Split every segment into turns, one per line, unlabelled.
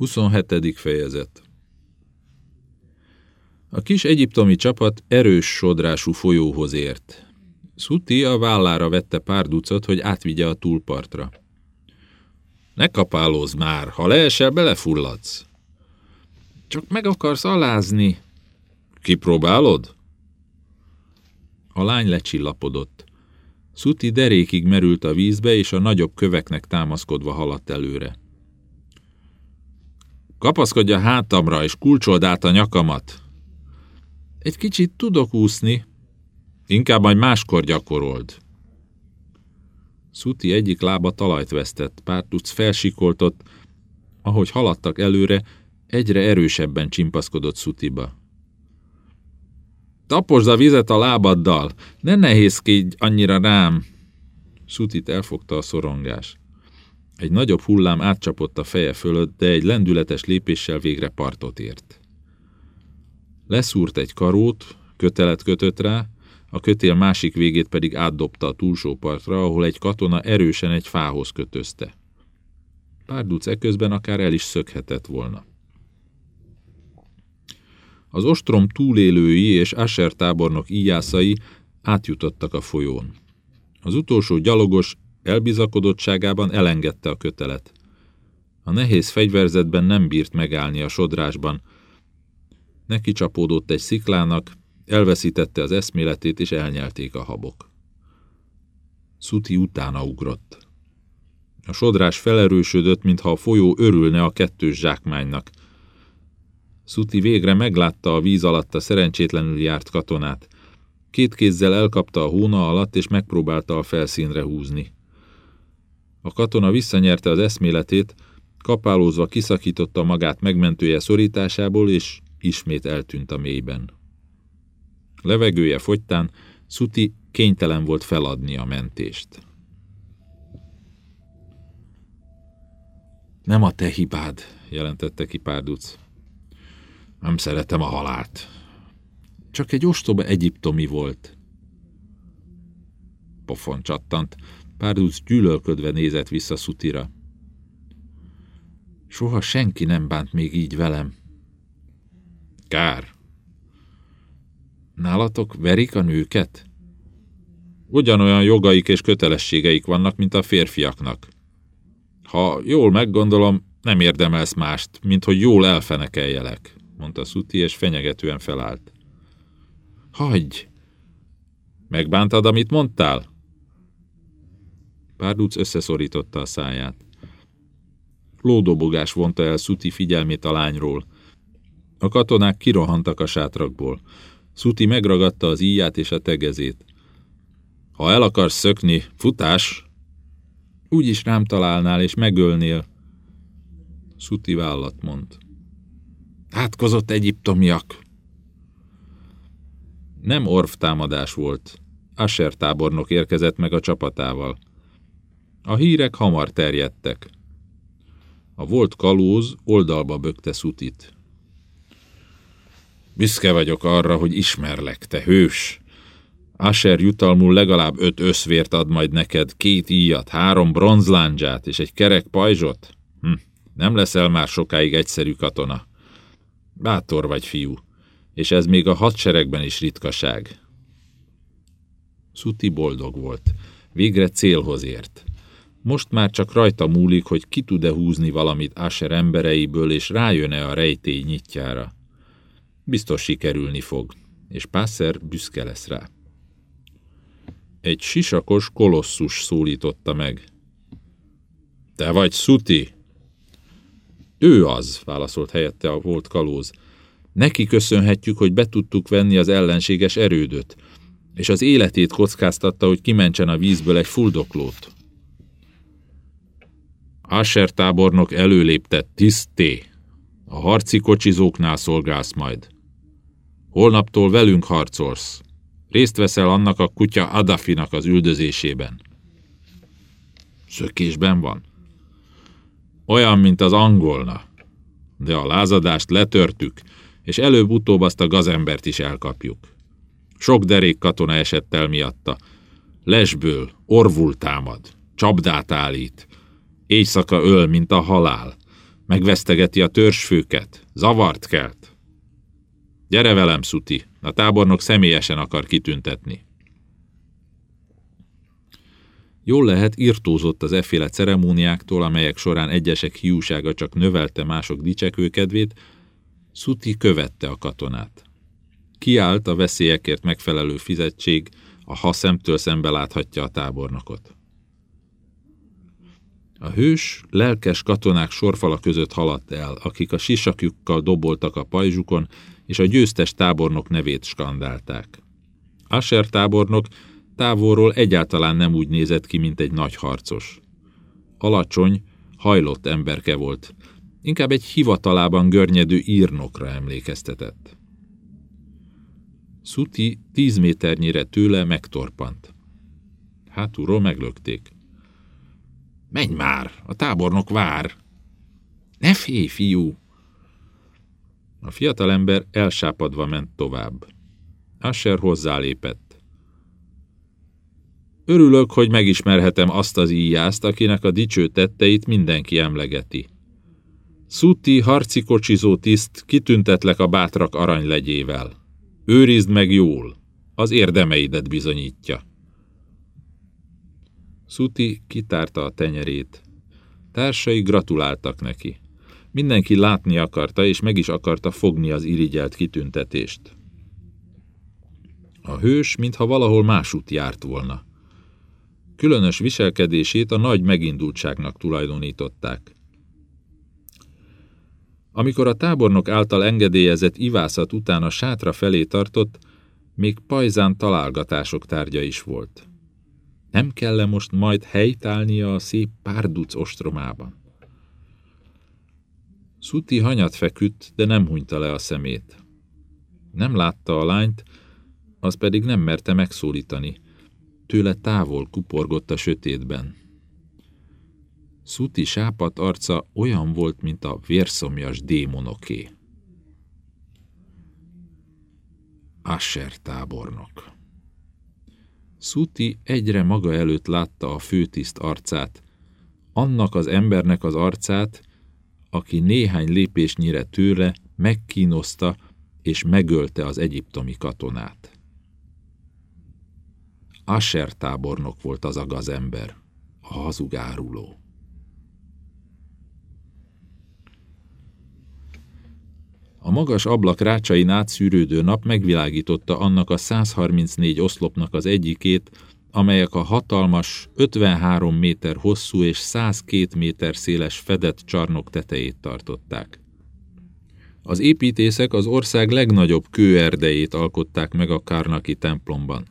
27. fejezet A kis egyiptomi csapat erős sodrású folyóhoz ért. Szuti a vállára vette pár ducat, hogy átvigye a túlpartra. Ne kapálózz már, ha leesel, belefulladsz. Csak meg akarsz alázni. Kipróbálod? A lány lecsillapodott. Szuti derékig merült a vízbe, és a nagyobb köveknek támaszkodva haladt előre. Kapaszkodj a hátamra, és kulcsold át a nyakamat. Egy kicsit tudok úszni. Inkább majd máskor gyakorold. Szuti egyik lába talajt vesztett, pár tudsz felsikoltott, ahogy haladtak előre, egyre erősebben csimpaszkodott Szutiba. Taposd a vizet a lábaddal, ne nehézkedj annyira rám. Szutit elfogta a szorongás. Egy nagyobb hullám átcsapott a feje fölött, de egy lendületes lépéssel végre partot ért. Leszúrt egy karót, kötelet kötött rá, a kötél másik végét pedig átdobta a túlsó partra, ahol egy katona erősen egy fához kötözte. Párduc eközben akár el is szökhetett volna. Az ostrom túlélői és Asher tábornok íjászai átjutottak a folyón. Az utolsó gyalogos elbizakodottságában elengedte a kötelet. A nehéz fegyverzetben nem bírt megállni a sodrásban. Neki csapódott egy sziklának, elveszítette az eszméletét, és elnyelték a habok. Szuti utána ugrott. A sodrás felerősödött, mintha a folyó örülne a kettős zsákmánynak. Szuti végre meglátta a víz alatt a szerencsétlenül járt katonát. Két kézzel elkapta a hóna alatt, és megpróbálta a felszínre húzni. A katona visszanyerte az eszméletét, kapálózva kiszakította magát megmentője szorításából, és ismét eltűnt a mélyben. Levegője fogytán, Szuti kénytelen volt feladni a mentést. Nem a te hibád, jelentette ki Párduc. Nem szeretem a halált. Csak egy ostoba egyiptomi volt. Pofon csattant. Párduc gyűlölködve nézett vissza Szutira. Soha senki nem bánt még így velem. Kár. Nálatok verik a nőket? Ugyanolyan jogaik és kötelességeik vannak, mint a férfiaknak. Ha jól meggondolom, nem érdemelsz mást, mint hogy jól elfenekeljelek mondta Szuti, és fenyegetően felállt. Hagyj! Megbántad, amit mondtál? Párduc összeszorította a száját. Lódobogás vonta el Szuti figyelmét a lányról. A katonák kirohantak a sátrakból. Szuti megragadta az íját és a tegezét. Ha el akarsz szökni, futás! Úgy is rám találnál és megölnél. Szuti vállat mond. Átkozott egyiptomiak. Nem orf támadás volt. Asher tábornok érkezett meg a csapatával. A hírek hamar terjedtek. A volt kalóz oldalba bökte Szutit. Büszke vagyok arra, hogy ismerlek, te hős. Asher jutalmul legalább öt összvért ad majd neked, két íjat, három bronzláncsát és egy kerek pajzsot. Hm, nem leszel már sokáig egyszerű katona. Bátor vagy, fiú, és ez még a hadseregben is ritkaság. Szuti boldog volt. Végre célhoz ért. Most már csak rajta múlik, hogy ki tud-e húzni valamit Asher embereiből, és rájön-e a rejtély nyitjára. Biztos sikerülni fog, és Pászer büszke lesz rá. Egy sisakos kolosszus szólította meg. Te vagy Szuti? Ő az, válaszolt helyette a volt kalóz. Neki köszönhetjük, hogy be tudtuk venni az ellenséges erődöt, és az életét kockáztatta, hogy kimentsen a vízből egy fuldoklót. Asher tábornok előléptett, tiszté. A harci kocsizóknál szolgálsz majd. Holnaptól velünk harcolsz. Részt veszel annak a kutya Adafinak az üldözésében. Szökésben van. Olyan, mint az angolna. De a lázadást letörtük, és előbb-utóbb azt a gazembert is elkapjuk. Sok derék katona esett el miatta. Lesből, orvul támad, csapdát állít. Éjszaka öl, mint a halál. Megvesztegeti a törzsfőket, zavart kelt. Gyere velem, Szuti, a tábornok személyesen akar kitüntetni. Jól lehet, irtózott az efféle ceremóniáktól, amelyek során egyesek hiúsága csak növelte mások dicsekőkedvét, Szuti követte a katonát. Kiállt a veszélyekért megfelelő fizetség, a ha szemtől szembe láthatja a tábornokot. A hős, lelkes katonák sorfala között haladt el, akik a sisakjukkal doboltak a pajzsukon, és a győztes tábornok nevét skandálták. Asher tábornok távolról egyáltalán nem úgy nézett ki, mint egy nagy harcos. Alacsony, hajlott emberke volt, inkább egy hivatalában görnyedő írnokra emlékeztetett. Szuti tíz méternyire tőle megtorpant. Hátulról meglökték. Menj már, a tábornok vár! Ne félj, fiú! A fiatalember elsápadva ment tovább. Asher hozzálépett. Örülök, hogy megismerhetem azt az íjást, akinek a dicső tetteit mindenki emlegeti. Szuti harci kocsizó tiszt, kitüntetlek a bátrak aranylegyével. Őrizd meg jól, az érdemeidet bizonyítja. Szuti kitárta a tenyerét. Társai gratuláltak neki. Mindenki látni akarta, és meg is akarta fogni az irigyelt kitüntetést. A hős, mintha valahol másút járt volna. Különös viselkedését a nagy megindultságnak tulajdonították. Amikor a tábornok által engedélyezett ivászat után a sátra felé tartott, még pajzán találgatások tárgya is volt. Nem kell -e most majd helytállnia a szép párduc ostromában? Szuti hanyat feküdt, de nem hunyta le a szemét. Nem látta a lányt, az pedig nem merte megszólítani. Tőle távol kuporgott a sötétben. Szuti sápat arca olyan volt, mint a vérszomjas démonoké. Asher tábornok. Szuti egyre maga előtt látta a főtiszt arcát, annak az embernek az arcát, aki néhány lépésnyire tőle megkínozta és megölte az egyiptomi katonát. Asher tábornok volt az a gazember, a hazugáruló. A magas ablak rácsain átszűrődő nap megvilágította annak a 134 oszlopnak az egyikét, amelyek a hatalmas, 53 méter hosszú és 102 méter széles fedett csarnok tetejét tartották. Az építészek az ország legnagyobb kőerdejét alkották meg a Karnaki templomban.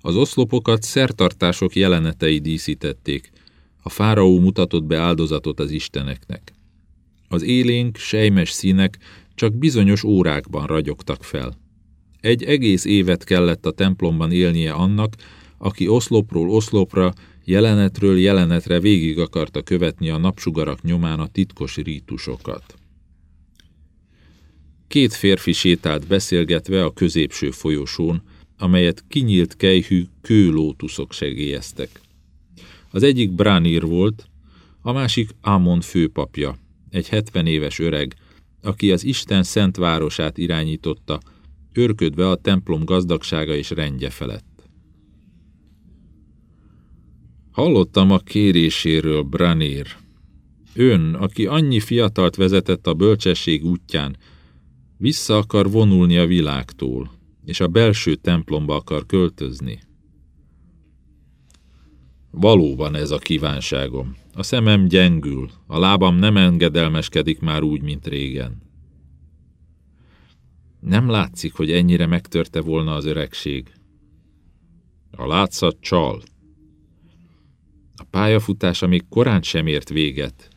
Az oszlopokat szertartások jelenetei díszítették, a fáraó mutatott be áldozatot az isteneknek. Az élénk, sejmes színek csak bizonyos órákban ragyogtak fel. Egy egész évet kellett a templomban élnie annak, aki oszlopról oszlopra, jelenetről jelenetre végig akarta követni a napsugarak nyomán a titkos rítusokat. Két férfi sétált beszélgetve a középső folyosón, amelyet kinyílt kejhű kőlótuszok segélyeztek. Az egyik Bránir volt, a másik Amon főpapja, egy hetven éves öreg, aki az Isten szent városát irányította, őrködve a templom gazdagsága és rendje felett. Hallottam a kéréséről, Branér. Ön, aki annyi fiatalt vezetett a bölcsesség útján, vissza akar vonulni a világtól, és a belső templomba akar költözni. Valóban ez a kívánságom. A szemem gyengül, a lábam nem engedelmeskedik már úgy, mint régen. Nem látszik, hogy ennyire megtörte volna az öregség. A látszat csal. A pályafutása még korán sem ért véget.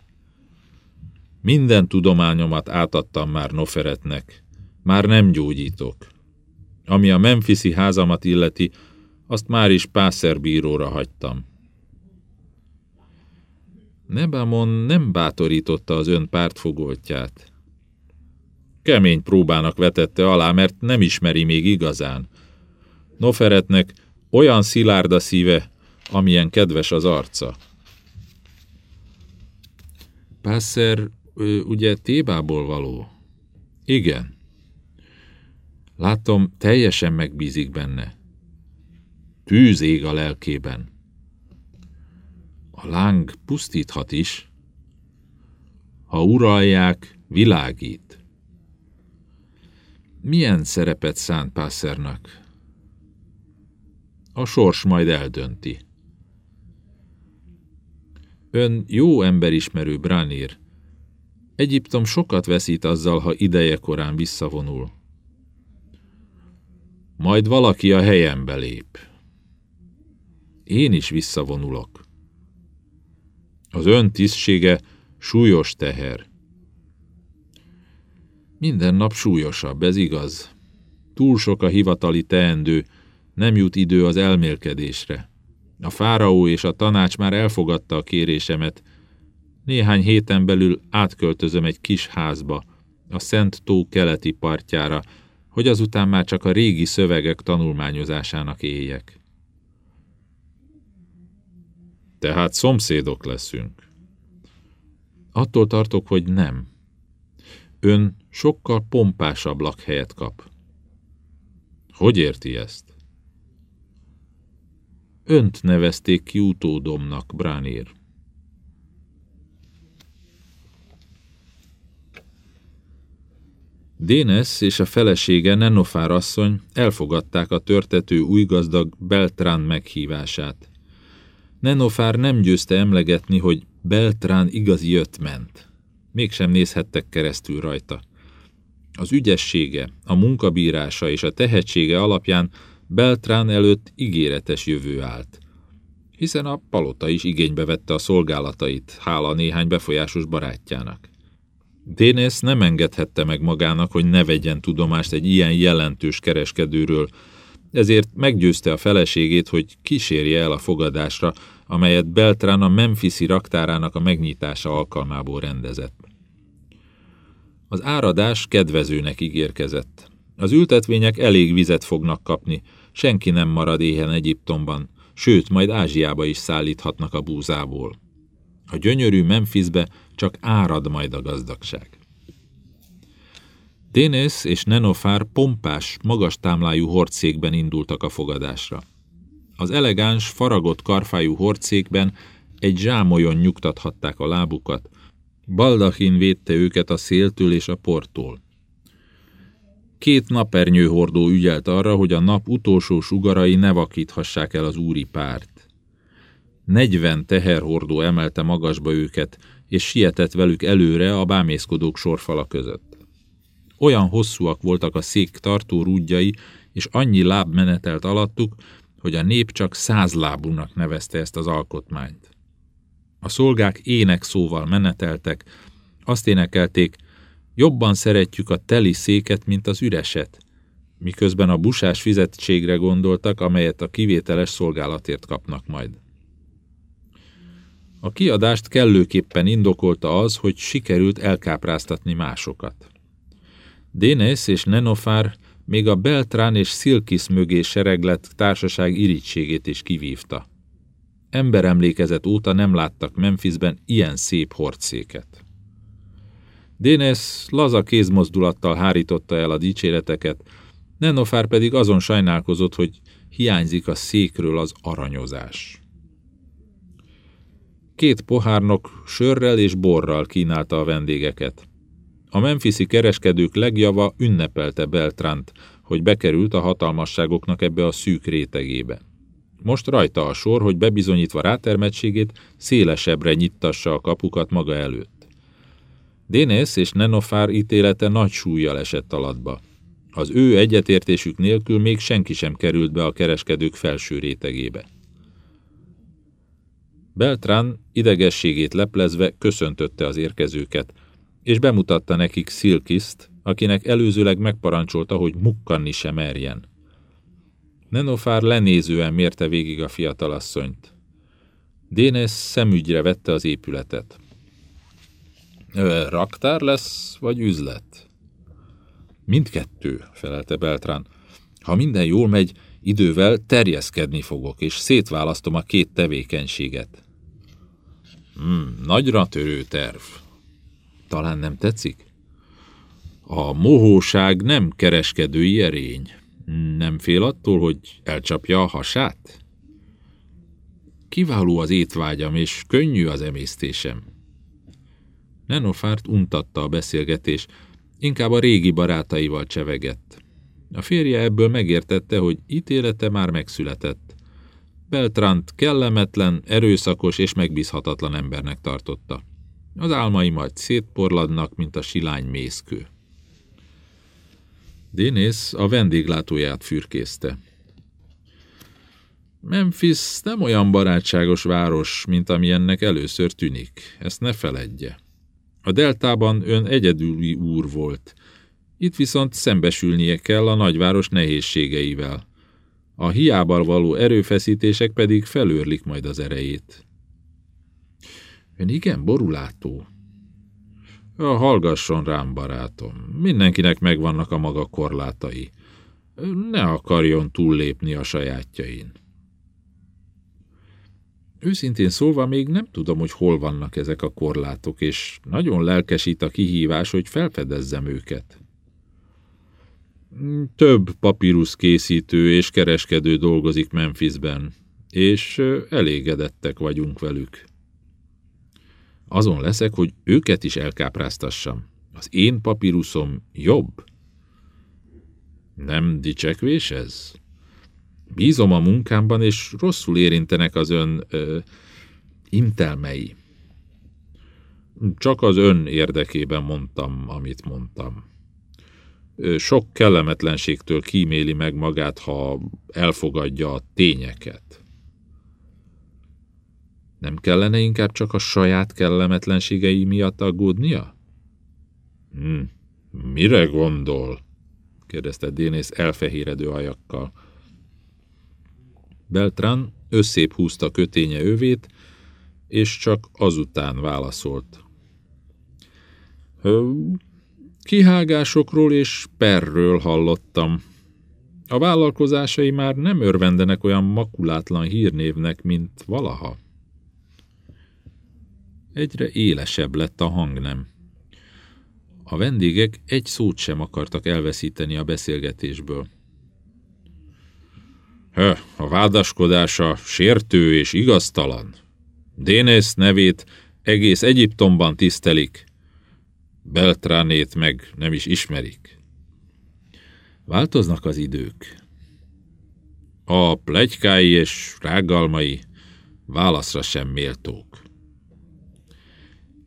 Minden tudományomat átadtam már Noferetnek. Már nem gyógyítok. Ami a Memphisi házamat illeti, azt már is pászerbíróra hagytam. Nebamon nem bátorította az ön pártfogoltját. Kemény próbának vetette alá, mert nem ismeri még igazán. Noferetnek olyan szilárd a szíve, amilyen kedves az arca. Pászer ugye Tébából való? Igen. Látom, teljesen megbízik benne. Tűz ég a lelkében. A láng pusztíthat is. Ha uralják, világít. Milyen szerepet szánt Pásszernak? A sors majd eldönti. Ön jó emberismerő, Branir. Egyiptom sokat veszít azzal, ha ideje korán visszavonul. Majd valaki a helyembe lép. Én is visszavonulok. Az ön tisztsége súlyos teher. Minden nap súlyosabb, ez igaz. Túl sok a hivatali teendő, nem jut idő az elmélkedésre. A fáraó és a tanács már elfogadta a kérésemet. Néhány héten belül átköltözöm egy kis házba, a Szent tó keleti partjára, hogy azután már csak a régi szövegek tanulmányozásának éljek. Tehát szomszédok leszünk. Attól tartok, hogy nem. Ön sokkal pompásabb lakhelyet kap. Hogy érti ezt? Önt nevezték ki utódomnak, Bránér. Dénes és a felesége Nenofár asszony elfogadták a törtető új gazdag Beltrán meghívását. Nenofár nem győzte emlegetni, hogy Beltrán igazi ment. Mégsem nézhettek keresztül rajta. Az ügyessége, a munkabírása és a tehetsége alapján Beltrán előtt ígéretes jövő állt. Hiszen a palota is igénybe vette a szolgálatait, hála néhány befolyásos barátjának. Dénész nem engedhette meg magának, hogy ne vegyen tudomást egy ilyen jelentős kereskedőről, ezért meggyőzte a feleségét, hogy kísérje el a fogadásra, amelyet Beltrán a Memphisi raktárának a megnyitása alkalmából rendezett. Az áradás kedvezőnek ígérkezett. Az ültetvények elég vizet fognak kapni, senki nem marad éhen Egyiptomban, sőt, majd Ázsiába is szállíthatnak a búzából. A gyönyörű Memphisbe csak árad majd a gazdagság. Dénész és Nenofár pompás, magas támlájú hordszékben indultak a fogadásra. Az elegáns, faragott karfájú hordszékben egy zsámolyon nyugtathatták a lábukat, Baldachin védte őket a széltől és a portól. Két napernyőhordó ügyelt arra, hogy a nap utolsó sugarai ne vakíthassák el az úri párt. Negyven teherhordó emelte magasba őket, és sietett velük előre a bámészkodók sorfala között. Olyan hosszúak voltak a szék tartó rúdjai, és annyi láb menetelt alattuk, hogy a nép csak százlábúnak nevezte ezt az alkotmányt. A szolgák ének szóval meneteltek, azt énekelték, jobban szeretjük a teli széket, mint az üreset, miközben a busás fizetségre gondoltak, amelyet a kivételes szolgálatért kapnak majd. A kiadást kellőképpen indokolta az, hogy sikerült elkápráztatni másokat. Dénes és Nenofár még a Beltrán és Szilkisz mögé sereglett társaság irítségét is kivívta. Emberemlékezet óta nem láttak Memphisben ilyen szép hordszéket. Dénes laza kézmozdulattal hárította el a dicséreteket, Nenofár pedig azon sajnálkozott, hogy hiányzik a székről az aranyozás. Két pohárnok sörrel és borral kínálta a vendégeket. A memfiszi kereskedők legjava ünnepelte Beltrant, hogy bekerült a hatalmasságoknak ebbe a szűk rétegébe. Most rajta a sor, hogy bebizonyítva rátermettségét szélesebbre nyittassa a kapukat maga előtt. Dénész és Nenofár ítélete nagy súlyjal esett alatba. Az ő egyetértésük nélkül még senki sem került be a kereskedők felső rétegébe. Beltrán idegességét leplezve köszöntötte az érkezőket, és bemutatta nekik Szilkiszt, akinek előzőleg megparancsolta, hogy mukkanni sem merjen. Nenofár lenézően mérte végig a fiatalasszonyt. Dénes szemügyre vette az épületet. Raktár lesz, vagy üzlet? Mindkettő, felelte Beltrán. Ha minden jól megy, idővel terjeszkedni fogok, és szétválasztom a két tevékenységet. Hmm, nagyra törő terv. Talán nem tetszik? A mohóság nem kereskedői erény. Nem fél attól, hogy elcsapja a hasát? Kiváló az étvágyam, és könnyű az emésztésem. Nenofárt untatta a beszélgetés, inkább a régi barátaival csevegett. A férje ebből megértette, hogy ítélete már megszületett. Beltrant kellemetlen, erőszakos és megbízhatatlan embernek tartotta. Az álmai majd szétporladnak, mint a silány mészkő. Dénész a vendéglátóját fürkészte. Memphis nem olyan barátságos város, mint ami ennek először tűnik. Ezt ne feledje. A deltában ön egyedüli úr volt. Itt viszont szembesülnie kell a nagyváros nehézségeivel. A hiába való erőfeszítések pedig felőrlik majd az erejét. Ön igen borulátó. Ja, hallgasson rám, barátom. Mindenkinek megvannak a maga korlátai. Ne akarjon túllépni a sajátjain. Őszintén szólva még nem tudom, hogy hol vannak ezek a korlátok, és nagyon lelkesít a kihívás, hogy felfedezzem őket. Több papírus készítő és kereskedő dolgozik Memphisben, és elégedettek vagyunk velük. Azon leszek, hogy őket is elkápráztassam. Az én papíruszom jobb. Nem dicsekvés ez? Bízom a munkámban, és rosszul érintenek az ön ö, intelmei. Csak az ön érdekében mondtam, amit mondtam. Sok kellemetlenségtől kíméli meg magát, ha elfogadja a tényeket. Nem kellene inkább csak a saját kellemetlenségei miatt aggódnia? Hm, mire gondol? kérdezte Dénész elfehéredő ajakkal. Beltran összép húzta köténye övét, és csak azután válaszolt. Kihágásokról és perről hallottam. A vállalkozásai már nem örvendenek olyan makulátlan hírnévnek, mint valaha. Egyre élesebb lett a hangnem. A vendégek egy szót sem akartak elveszíteni a beszélgetésből. Hö, a vádaskodása sértő és igaztalan. Dénész nevét egész Egyiptomban tisztelik. Beltránét meg nem is ismerik. Változnak az idők. A plegykái és rágalmai válaszra sem méltók.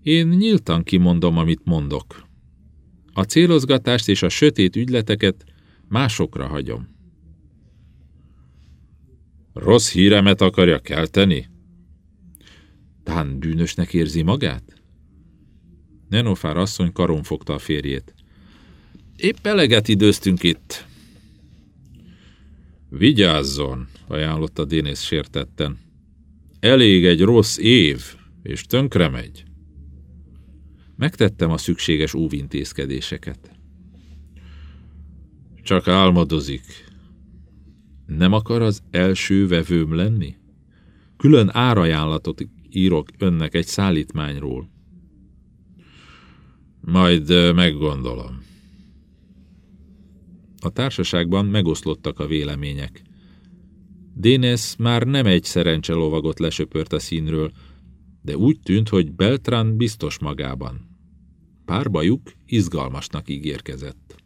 Én nyíltan kimondom, amit mondok. A célozgatást és a sötét ügyleteket másokra hagyom. Rossz híremet akarja kelteni? Tán bűnösnek érzi magát? Nenofár asszony karon fogta a férjét. Épp eleget időztünk itt. Vigyázzon, ajánlotta Dénész sértetten. Elég egy rossz év, és tönkre megy. Megtettem a szükséges óvintézkedéseket. Csak álmodozik. Nem akar az első vevőm lenni? Külön árajánlatot írok önnek egy szállítmányról. Majd meggondolom. A társaságban megoszlottak a vélemények. Dénes már nem egy szerencse lovagot lesöpört a színről, de úgy tűnt, hogy Beltran biztos magában. Párbajuk izgalmasnak ígérkezett.